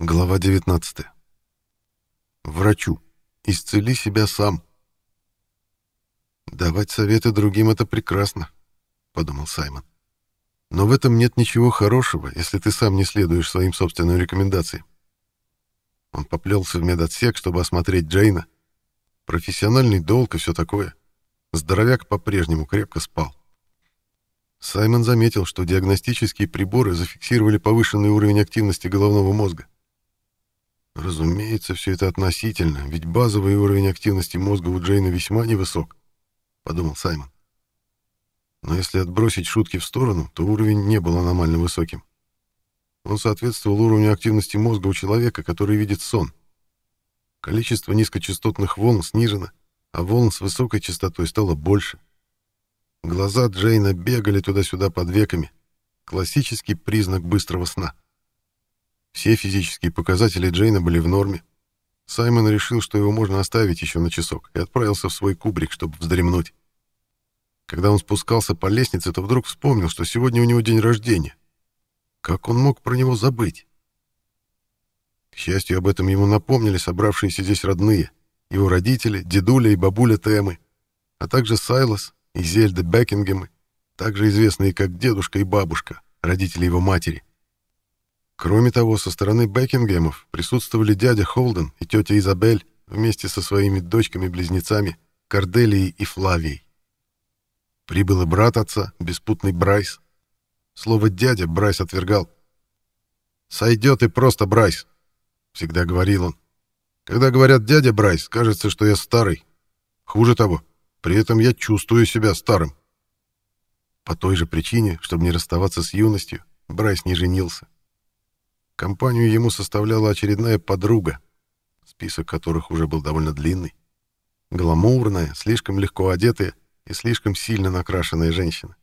Глава 19. Врачу. Исцели себя сам. Давать советы другим — это прекрасно, — подумал Саймон. Но в этом нет ничего хорошего, если ты сам не следуешь своим собственным рекомендациям. Он поплелся в медотсек, чтобы осмотреть Джейна. Профессиональный долг и все такое. Здоровяк по-прежнему крепко спал. Саймон заметил, что диагностические приборы зафиксировали повышенный уровень активности головного мозга. Разумеется, все это относительно, ведь базовый уровень активности мозга у Джейна весьма невысок, подумал Саймон. Но если отбросить шутки в сторону, то уровень не был аномально высоким. Он соответствовал уровню активности мозга у человека, который видит сон. Количество низкочастотных волн снижено, а волн с высокой частотой стало больше. Глаза Джейна бегали туда-сюда под веками. Классический признак быстрого сна. Все физические показатели Джейна были в норме. Саймон решил, что его можно оставить еще на часок, и отправился в свой кубрик, чтобы вздремнуть. Когда он спускался по лестнице, то вдруг вспомнил, что сегодня у него день рождения. Как он мог про него забыть? К счастью, об этом ему напомнили собравшиеся здесь родные, его родители, дедуля и бабуля Темы, а также Сайлос, и Зельда Бекингемы, также известные как дедушка и бабушка, родители его матери. Кроме того, со стороны Бекингемов присутствовали дядя Холден и тетя Изабель вместе со своими дочками-близнецами Корделией и Флавией. Прибыл и брат отца, беспутный Брайс. Слово «дядя» Брайс отвергал. «Сойдет и просто Брайс», — всегда говорил он. «Когда говорят «дядя Брайс», кажется, что я старый. Хуже того, при этом я чувствую себя старым. По той же причине, чтобы не расставаться с юностью, Брайс не женился. Компанию ему составляла очередная подруга, список которых уже был довольно длинный. Гламурная, слишком легко одетая и слишком сильно накрашенная женщина.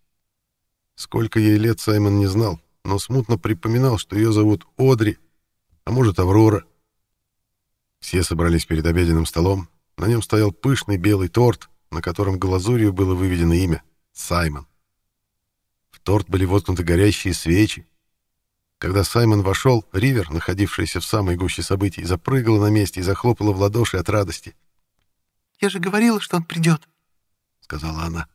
Сколько ей лет, Саймон не знал, но смутно припоминал, что ее зовут Одри, а может, Аврора. Все собрались перед обеденным столом. На нем стоял пышный белый торт, на котором глазурью было выведено имя — Саймон. В торт были воткнуты горящие свечи. Когда Саймон вошел, Ривер, находившаяся в самой гуще событий, запрыгала на месте и захлопала в ладоши от радости. «Я же говорила, что он придет», — сказала она.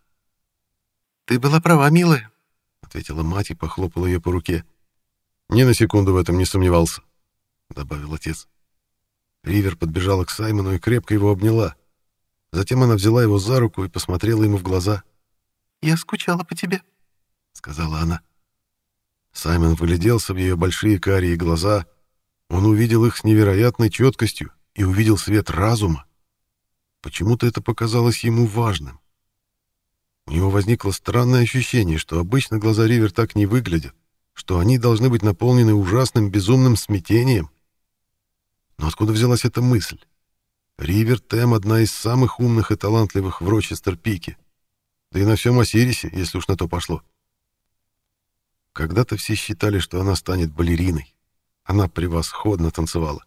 «Ты была права, милая», — ответила мать и похлопала ее по руке. «Ни на секунду в этом не сомневался», — добавил отец. Ривер подбежала к Саймону и крепко его обняла. Затем она взяла его за руку и посмотрела ему в глаза. «Я скучала по тебе», — сказала она. Саймон выгляделся в ее большие карие глаза. Он увидел их с невероятной четкостью и увидел свет разума. Почему-то это показалось ему важным. У него возникло странное ощущение, что обычно глаза Ривер так не выглядят, что они должны быть наполнены ужасным безумным смятением. Но откуда взялась эта мысль? Ривер Тем — одна из самых умных и талантливых в Рочестер-Пике. Да и на всем Осирисе, если уж на то пошло. Когда-то все считали, что она станет балериной. Она превосходно танцевала.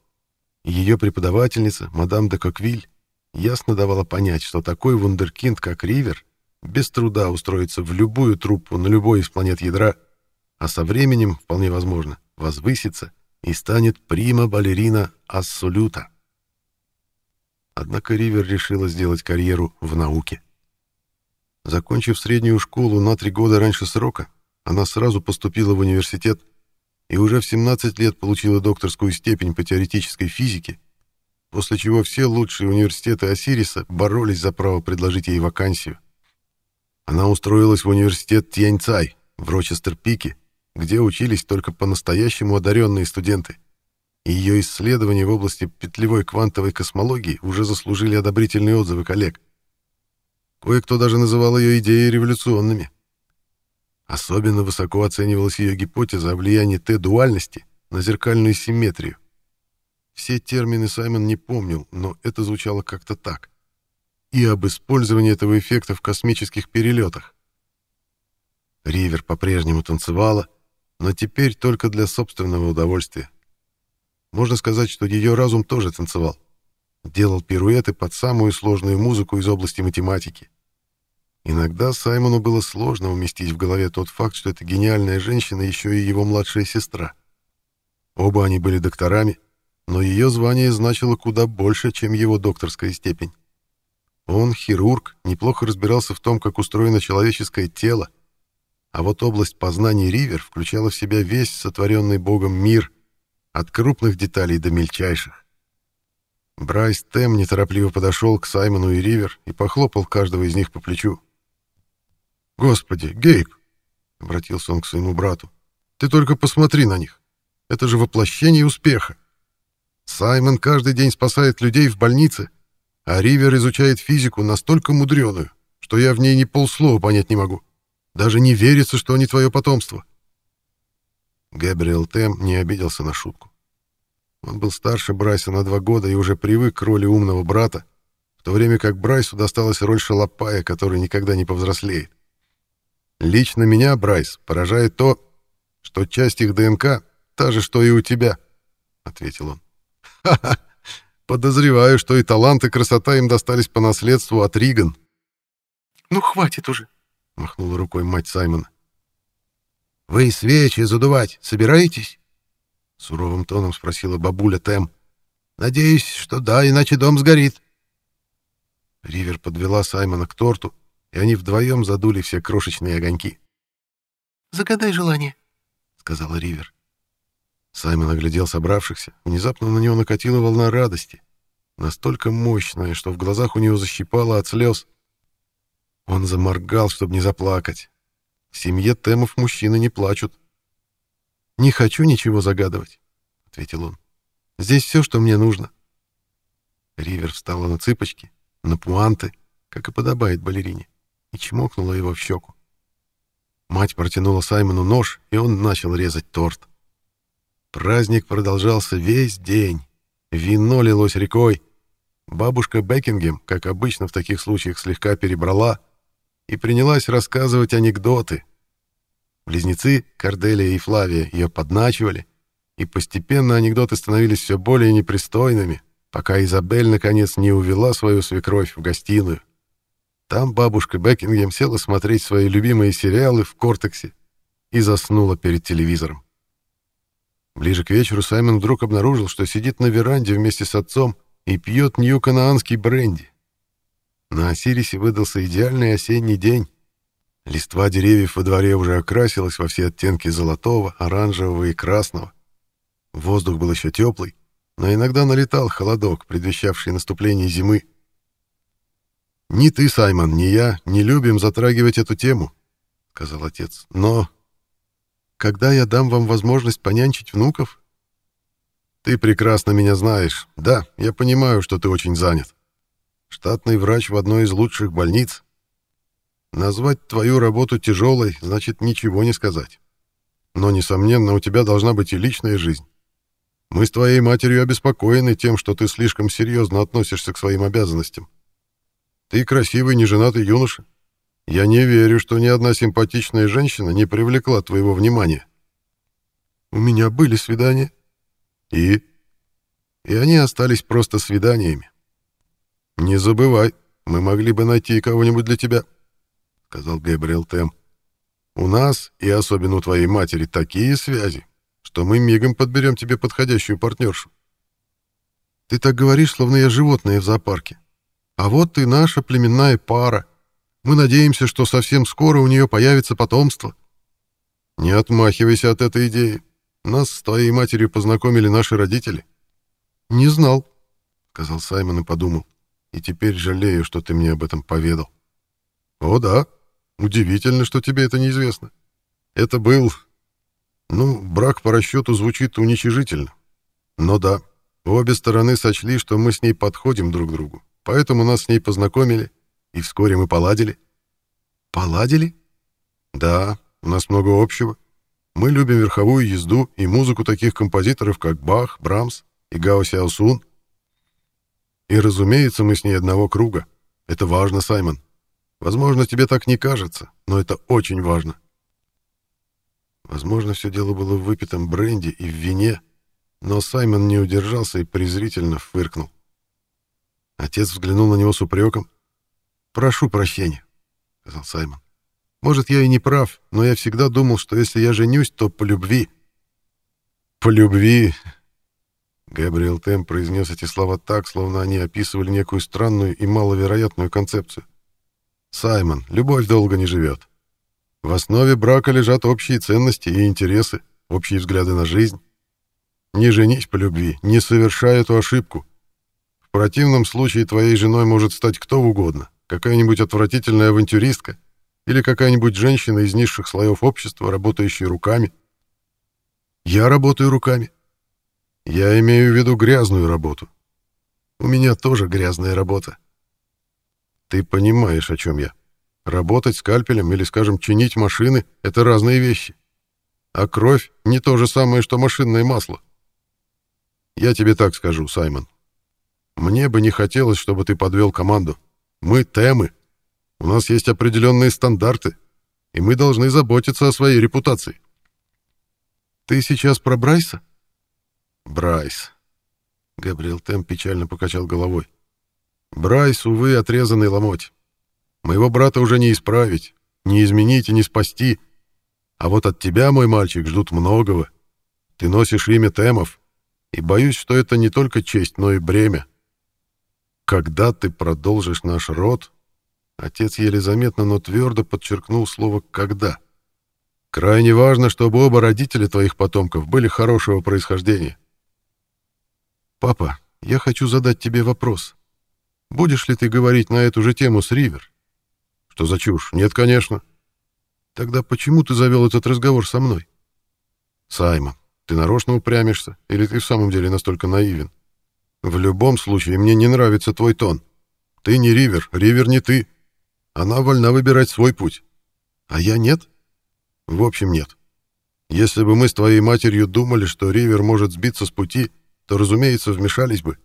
Ее преподавательница, мадам де Коквиль, ясно давала понять, что такой вундеркинд, как Ривер, без труда устроится в любую труппу на любой из планет ядра, а со временем, вполне возможно, возвысится и станет прима-балерина ассолюта. Однако Ривер решила сделать карьеру в науке. Закончив среднюю школу на три года раньше срока, она сразу поступила в университет и уже в 17 лет получила докторскую степень по теоретической физике, после чего все лучшие университеты Осириса боролись за право предложить ей вакансию. Она устроилась в университет Тяньцай в Рочестер-Пике, где учились только по-настоящему одаренные студенты и ее исследования в области петлевой квантовой космологии уже заслужили одобрительные отзывы коллег. Кое-кто даже называл ее идеи революционными. Особенно высоко оценивалась ее гипотеза о влиянии Т-дуальности на зеркальную симметрию. Все термины Саймон не помнил, но это звучало как-то так. И об использовании этого эффекта в космических перелетах. Ривер по-прежнему танцевала, но теперь только для собственного удовольствия. Можно сказать, что ее разум тоже танцевал. Делал пируэты под самую сложную музыку из области математики. Иногда Саймону было сложно уместить в голове тот факт, что эта гениальная женщина еще и его младшая сестра. Оба они были докторами, но ее звание значило куда больше, чем его докторская степень. Он, хирург, неплохо разбирался в том, как устроено человеческое тело, а вот область познаний Ривер включала в себя весь сотворенный Богом мир, от крупных деталей до мельчайших. Брайс Тем неторопливо подошел к Саймону и Ривер и похлопал каждого из них по плечу. «Господи, Гейб!» — обратился он к своему брату. «Ты только посмотри на них. Это же воплощение успеха. Саймон каждый день спасает людей в больнице, а Ривер изучает физику настолько мудреную, что я в ней ни полслова понять не могу. Даже не верится, что они твое потомство». Габриэл Тем не обиделся на шутку. Он был старше Брайса на два года и уже привык к роли умного брата, в то время как Брайсу досталась роль шалопая, который никогда не повзрослеет. Лично меня, Брайс, поражает то, что часть их ДНК та же, что и у тебя, — ответил он. Ха-ха! Подозреваю, что и талант, и красота им достались по наследству от Риган. Ну, хватит уже, — махнула рукой мать Саймона. «Вы свечи задувать собираетесь?» — суровым тоном спросила бабуля Тем. «Надеюсь, что да, иначе дом сгорит». Ривер подвела Саймона к торту, и они вдвоем задули все крошечные огоньки. «Загадай желание», — сказала Ривер. Саймон оглядел собравшихся. Внезапно на него накатила волна радости, настолько мощная, что в глазах у него защипало от слез. Он заморгал, чтобы не заплакать. В семье Темов мужчины не плачут. «Не хочу ничего загадывать», — ответил он. «Здесь все, что мне нужно». Ривер встала на цыпочки, на пуанты, как и подобает балерине и чмокнула его в щеку. Мать протянула Саймону нож, и он начал резать торт. Праздник продолжался весь день. Вино лилось рекой. Бабушка Бекингем, как обычно в таких случаях, слегка перебрала и принялась рассказывать анекдоты. Близнецы, Корделия и Флавия, ее подначивали, и постепенно анекдоты становились все более непристойными, пока Изабель наконец не увела свою свекровь в гостиную. Там бабушка Бекингем села смотреть свои любимые сериалы в кортексе и заснула перед телевизором. Ближе к вечеру Саймон вдруг обнаружил, что сидит на веранде вместе с отцом и пьет нью-канаанский бренди. На Осирисе выдался идеальный осенний день. Листва деревьев во дворе уже окрасилась во все оттенки золотого, оранжевого и красного. Воздух был еще теплый, но иногда налетал холодок, предвещавший наступление зимы. «Ни ты, Саймон, ни я не любим затрагивать эту тему», — сказал отец. «Но когда я дам вам возможность понянчить внуков...» «Ты прекрасно меня знаешь. Да, я понимаю, что ты очень занят. Штатный врач в одной из лучших больниц. Назвать твою работу тяжелой значит ничего не сказать. Но, несомненно, у тебя должна быть и личная жизнь. Мы с твоей матерью обеспокоены тем, что ты слишком серьезно относишься к своим обязанностям. Ты красивый, неженатый юноша. Я не верю, что ни одна симпатичная женщина не привлекла твоего внимания. У меня были свидания. И? И они остались просто свиданиями. Не забывай, мы могли бы найти кого-нибудь для тебя, сказал Габриэл Тем. У нас, и особенно у твоей матери, такие связи, что мы мигом подберем тебе подходящую партнершу. Ты так говоришь, словно я животное в зоопарке. А вот и наша племенная пара. Мы надеемся, что совсем скоро у нее появится потомство. Не отмахивайся от этой идеи. Нас с твоей матерью познакомили наши родители. Не знал, сказал Саймон и подумал. И теперь жалею, что ты мне об этом поведал. О, да. Удивительно, что тебе это неизвестно. Это был... Ну, брак по расчету звучит уничижительно. Но да, обе стороны сочли, что мы с ней подходим друг к другу. Поэтому нас с ней познакомили, и вскоре мы поладили. Поладили? Да, у нас много общего. Мы любим верховую езду и музыку таких композиторов, как Бах, Брамс и Гао Сяосун. И, разумеется, мы с ней одного круга. Это важно, Саймон. Возможно, тебе так не кажется, но это очень важно. Возможно, все дело было в выпитом бренде и в вине, но Саймон не удержался и презрительно фыркнул. Отец взглянул на него с упреком. «Прошу прощения», — сказал Саймон. «Может, я и не прав, но я всегда думал, что если я женюсь, то по любви». по любви...» Габриэл Тем произнес эти слова так, словно они описывали некую странную и маловероятную концепцию. «Саймон, любовь долго не живет. В основе брака лежат общие ценности и интересы, общие взгляды на жизнь. Не женись по любви, не совершай эту ошибку. В противном случае твоей женой может стать кто угодно, какая-нибудь отвратительная авантюристка или какая-нибудь женщина из низших слоев общества, работающая руками. Я работаю руками. Я имею в виду грязную работу. У меня тоже грязная работа. Ты понимаешь, о чем я. Работать скальпелем или, скажем, чинить машины — это разные вещи. А кровь — не то же самое, что машинное масло. Я тебе так скажу, Саймон. Мне бы не хотелось, чтобы ты подвел команду. Мы темы. У нас есть определенные стандарты, и мы должны заботиться о своей репутации. Ты сейчас про Брайса? Брайс. Габриэл Тем печально покачал головой. Брайс, увы, отрезанный ломоть. Моего брата уже не исправить, не изменить и не спасти. А вот от тебя, мой мальчик, ждут многого. Ты носишь имя Темов, и боюсь, что это не только честь, но и бремя. Когда ты продолжишь наш род, отец еле заметно, но твердо подчеркнул слово «когда». Крайне важно, чтобы оба родителя твоих потомков были хорошего происхождения. Папа, я хочу задать тебе вопрос. Будешь ли ты говорить на эту же тему с Ривер? Что за чушь? Нет, конечно. Тогда почему ты завел этот разговор со мной? Саймон, ты нарочно упрямишься, или ты в самом деле настолько наивен? В любом случае, мне не нравится твой тон. Ты не Ривер, Ривер не ты. Она вольна выбирать свой путь. А я нет? В общем, нет. Если бы мы с твоей матерью думали, что Ривер может сбиться с пути, то, разумеется, вмешались бы.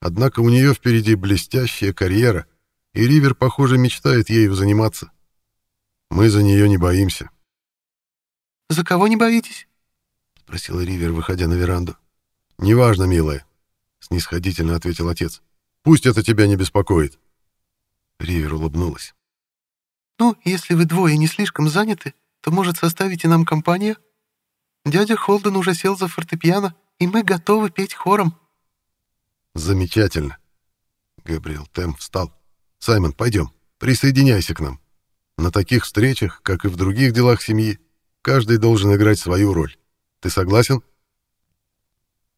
Однако у нее впереди блестящая карьера, и Ривер, похоже, мечтает ею заниматься. Мы за нее не боимся. «За кого не боитесь?» — спросила Ривер, выходя на веранду. «Неважно, милая», — снисходительно ответил отец. «Пусть это тебя не беспокоит». Ривер улыбнулась. «Ну, если вы двое не слишком заняты, то, может, составите нам компанию? Дядя Холден уже сел за фортепиано, и мы готовы петь хором». «Замечательно». Габриэл Тем встал. «Саймон, пойдем, присоединяйся к нам. На таких встречах, как и в других делах семьи, каждый должен играть свою роль. Ты согласен?»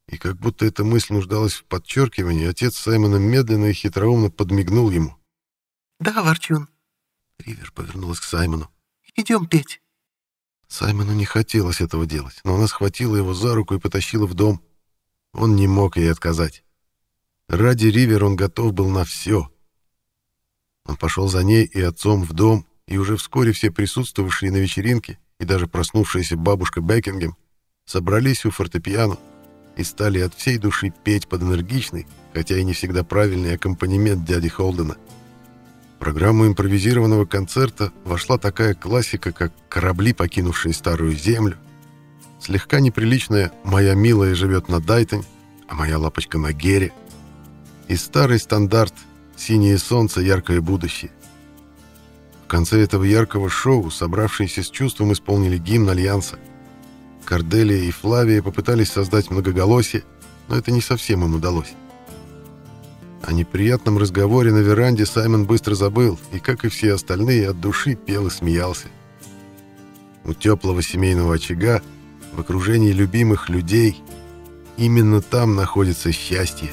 И как будто эта мысль нуждалась в подчеркивании, отец Саймона медленно и хитроумно подмигнул ему. «Да, Ворчун». Ривер повернулась к Саймону. «Идем петь». Саймону не хотелось этого делать, но она схватила его за руку и потащила в дом. Он не мог ей отказать. Ради Ривер он готов был на все. Он пошел за ней и отцом в дом, и уже вскоре все присутствовавшие на вечеринке и даже проснувшаяся бабушка Бекингем собрались у фортепиано и стали от всей души петь под энергичный, хотя и не всегда правильный аккомпанемент дяди Холдена. В программу импровизированного концерта вошла такая классика, как «Корабли, покинувшие старую землю», слегка неприличная «Моя милая живет на Дайтон», а моя лапочка на Гере, и старый стандарт «Синее солнце, яркое будущее». В конце этого яркого шоу собравшиеся с чувством исполнили гимн Альянса – Корделия и Флавия попытались создать многоголосие, но это не совсем им удалось. О неприятном разговоре на веранде Саймон быстро забыл, и, как и все остальные, от души пел и смеялся. У теплого семейного очага, в окружении любимых людей, именно там находится счастье.